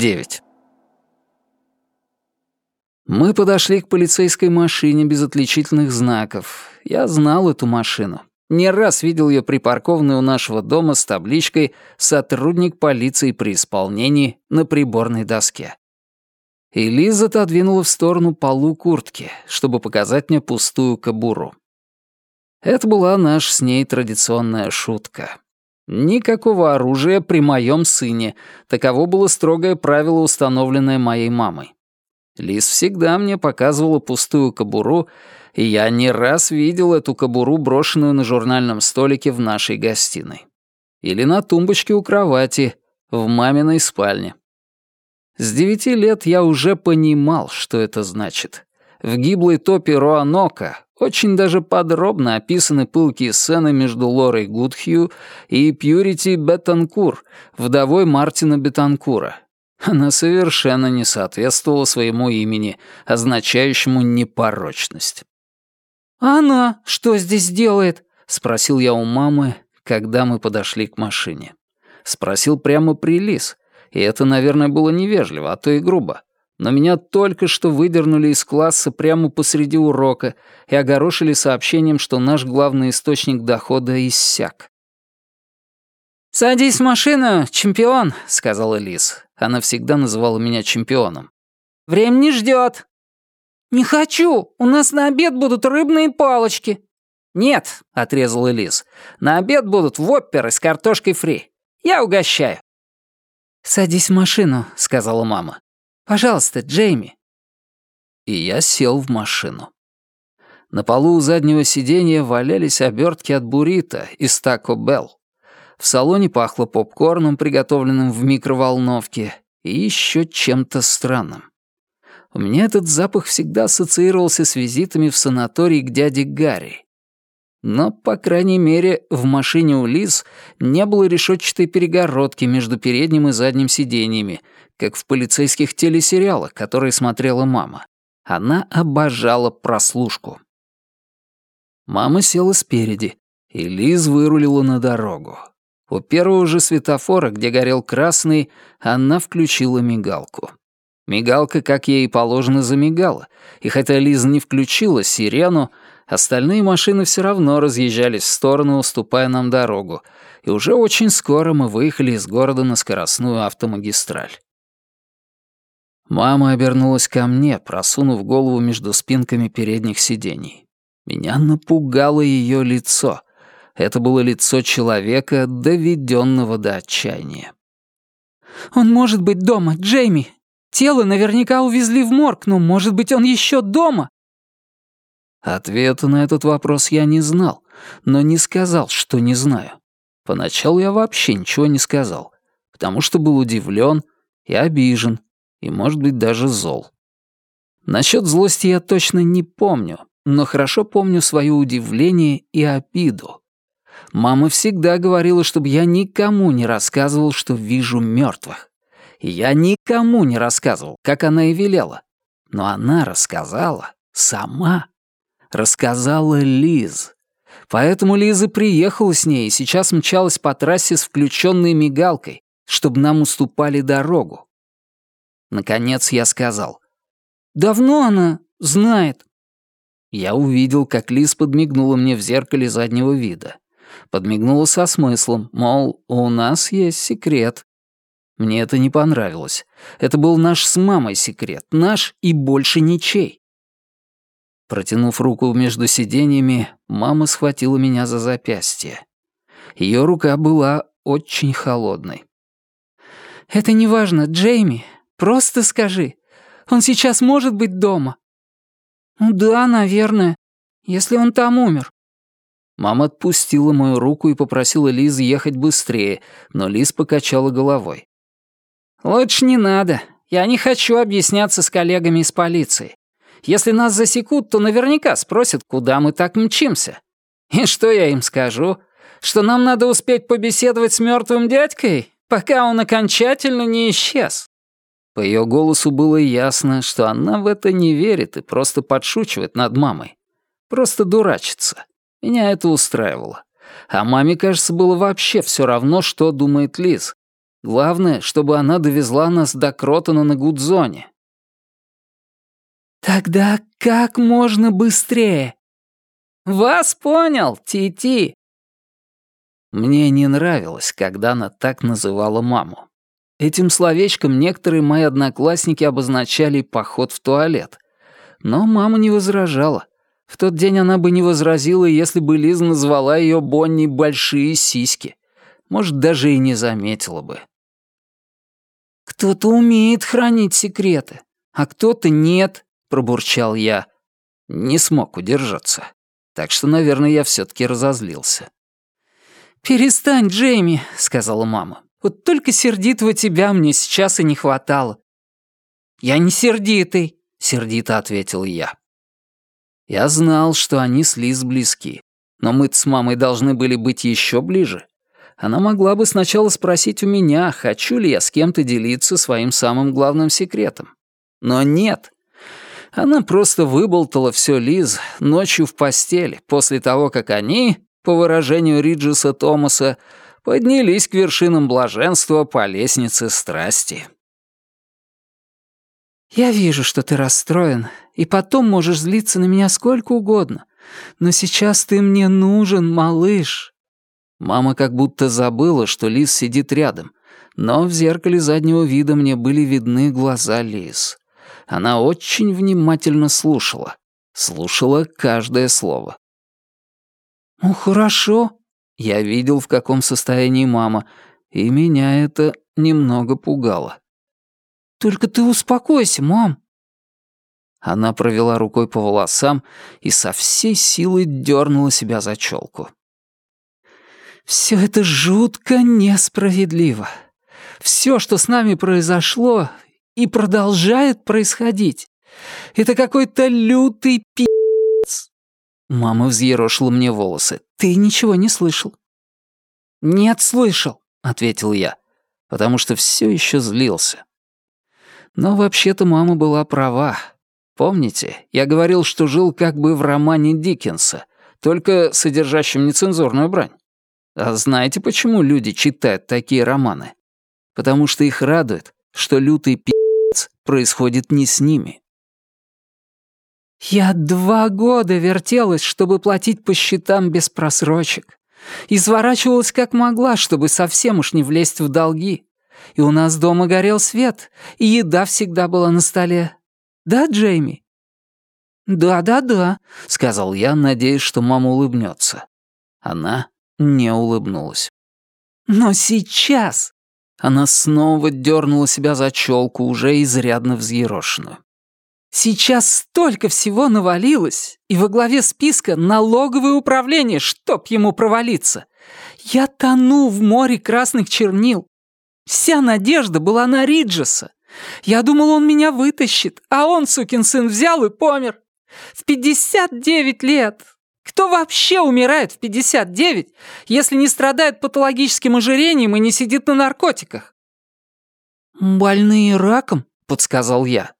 9. Мы подошли к полицейской машине без отличительных знаков. Я знал эту машину. Не раз видел ее припаркованной у нашего дома с табличкой «Сотрудник полиции при исполнении» на приборной доске. И отодвинула в сторону полу куртки, чтобы показать мне пустую кобуру. Это была наша с ней традиционная шутка. Никакого оружия при моем сыне. Таково было строгое правило, установленное моей мамой. Лис всегда мне показывала пустую кобуру, и я не раз видел эту кобуру, брошенную на журнальном столике в нашей гостиной. Или на тумбочке у кровати, в маминой спальне. С девяти лет я уже понимал, что это значит. В гиблой топе Роанока очень даже подробно описаны пылкие сцены между Лорой Гудхью и Пьюрити Бетанкур, вдовой Мартина Бетанкура. Она совершенно не соответствовала своему имени, означающему непорочность. «А она что здесь делает?» — спросил я у мамы, когда мы подошли к машине. Спросил прямо при Лис, и это, наверное, было невежливо, а то и грубо но меня только что выдернули из класса прямо посреди урока и огорошили сообщением, что наш главный источник дохода иссяк. «Садись в машину, чемпион», — сказала Лиз. Она всегда называла меня чемпионом. «Время не ждет». «Не хочу, у нас на обед будут рыбные палочки». «Нет», — отрезала Лиз, — «на обед будут вопперы с картошкой фри. Я угощаю». «Садись в машину», — сказала мама. Пожалуйста, Джейми». И я сел в машину. На полу у заднего сиденья валялись обертки от буррито из Тако Белл. В салоне пахло попкорном, приготовленным в микроволновке, и еще чем-то странным. У меня этот запах всегда ассоциировался с визитами в санаторий к дяде Гарри. Но, по крайней мере, в машине у Лиз не было решетчатой перегородки между передним и задним сиденьями, как в полицейских телесериалах, которые смотрела мама. Она обожала прослушку. Мама села спереди, и Лиз вырулила на дорогу. У первого же светофора, где горел красный, она включила мигалку. Мигалка, как ей положено, замигала, и хотя Лиз не включила сирену, остальные машины все равно разъезжались в сторону, уступая нам дорогу, и уже очень скоро мы выехали из города на скоростную автомагистраль. Мама обернулась ко мне, просунув голову между спинками передних сидений. Меня напугало ее лицо. Это было лицо человека, доведенного до отчаяния. «Он может быть дома, Джейми. Тело наверняка увезли в морг, но, может быть, он еще дома?» Ответа на этот вопрос я не знал, но не сказал, что не знаю. Поначалу я вообще ничего не сказал, потому что был удивлен и обижен, и, может быть, даже зол. Насчет злости я точно не помню, но хорошо помню свое удивление и обиду. Мама всегда говорила, чтобы я никому не рассказывал, что вижу мертвых. Я никому не рассказывал, как она и велела. Но она рассказала сама. Рассказала Лиз. Поэтому Лиза приехала с ней и сейчас мчалась по трассе с включенной мигалкой, чтобы нам уступали дорогу. Наконец я сказал. «Давно она знает?» Я увидел, как Лиз подмигнула мне в зеркале заднего вида. Подмигнула со смыслом, мол, у нас есть секрет. Мне это не понравилось. Это был наш с мамой секрет, наш и больше ничей. Протянув руку между сиденьями, мама схватила меня за запястье. Ее рука была очень холодной. «Это не важно, Джейми. Просто скажи, он сейчас может быть дома?» «Ну да, наверное, если он там умер». Мама отпустила мою руку и попросила Лиз ехать быстрее, но Лиз покачала головой. «Лучше не надо. Я не хочу объясняться с коллегами из полиции. Если нас засекут, то наверняка спросят, куда мы так мчимся. И что я им скажу? Что нам надо успеть побеседовать с мертвым дядькой, пока он окончательно не исчез?» По ее голосу было ясно, что она в это не верит и просто подшучивает над мамой. Просто дурачится. Меня это устраивало. А маме, кажется, было вообще все равно, что думает Лиз. Главное, чтобы она довезла нас до Кротона на Гудзоне. «Тогда как можно быстрее?» «Вас понял, Ти-Ти!» Мне не нравилось, когда она так называла маму. Этим словечком некоторые мои одноклассники обозначали поход в туалет. Но мама не возражала. В тот день она бы не возразила, если бы Лиза назвала ее Бонни «большие сиськи». Может, даже и не заметила бы. «Кто-то умеет хранить секреты, а кто-то нет», — пробурчал я. Не смог удержаться. Так что, наверное, я все таки разозлился. «Перестань, Джейми», — сказала мама. «Вот только сердитого тебя мне сейчас и не хватало». «Я не сердитый», — сердито ответил я. Я знал, что они с Лиз близки, но мы с мамой должны были быть еще ближе. Она могла бы сначала спросить у меня, хочу ли я с кем-то делиться своим самым главным секретом. Но нет. Она просто выболтала все Лиз ночью в постели, после того, как они, по выражению Риджеса Томаса, поднялись к вершинам блаженства по лестнице страсти. «Я вижу, что ты расстроен, и потом можешь злиться на меня сколько угодно. Но сейчас ты мне нужен, малыш». Мама как будто забыла, что Лиз сидит рядом, но в зеркале заднего вида мне были видны глаза Лиз. Она очень внимательно слушала. Слушала каждое слово. «Ну, хорошо». Я видел, в каком состоянии мама, и меня это немного пугало. «Только ты успокойся, мам». Она провела рукой по волосам и со всей силы дернула себя за челку. «Все это жутко несправедливо. Все, что с нами произошло и продолжает происходить, это какой-то лютый пи***ц». Мама взъерошила мне волосы. «Ты ничего не слышал?» «Нет, слышал», — ответил я, потому что все еще злился. Но вообще-то мама была права. Помните, я говорил, что жил как бы в романе Диккенса, только содержащем нецензурную брань? А знаете, почему люди читают такие романы? Потому что их радует, что лютый пи***ц происходит не с ними. Я два года вертелась, чтобы платить по счетам без просрочек. Изворачивалась как могла, чтобы совсем уж не влезть в долги. И у нас дома горел свет, и еда всегда была на столе. Да, Джейми?» «Да-да-да», — сказал я, надеясь, что мама улыбнется. Она не улыбнулась. «Но сейчас...» Она снова дернула себя за челку, уже изрядно взъерошенную. «Сейчас столько всего навалилось, и во главе списка налоговое управление, чтоб ему провалиться. Я тону в море красных чернил. Вся надежда была на Риджеса. Я думал, он меня вытащит, а он, сукин сын, взял и помер. В 59 лет. Кто вообще умирает в 59, если не страдает патологическим ожирением и не сидит на наркотиках? «Больные раком», — подсказал я.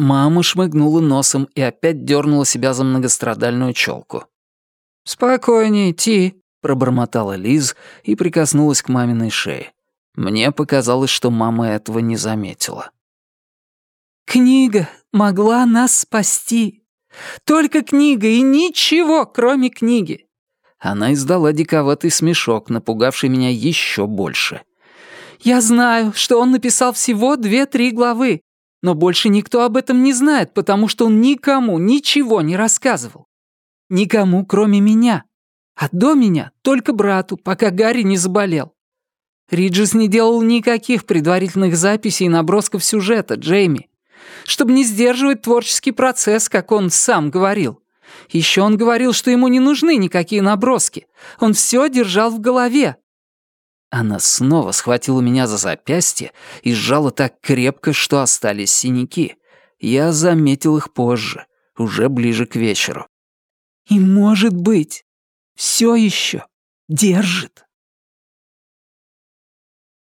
Мама шмыгнула носом и опять дернула себя за многострадальную челку. «Спокойней, Ти», — пробормотала Лиз и прикоснулась к маминой шее. Мне показалось, что мама этого не заметила. «Книга могла нас спасти. Только книга и ничего, кроме книги». Она издала диковатый смешок, напугавший меня еще больше. «Я знаю, что он написал всего две-три главы, но больше никто об этом не знает, потому что он никому ничего не рассказывал. Никому, кроме меня. А до меня только брату, пока Гарри не заболел. Риджес не делал никаких предварительных записей и набросков сюжета, Джейми. Чтобы не сдерживать творческий процесс, как он сам говорил. Еще он говорил, что ему не нужны никакие наброски. Он все держал в голове. Она снова схватила меня за запястье и сжала так крепко, что остались синяки. Я заметил их позже, уже ближе к вечеру. «И, может быть, все еще держит».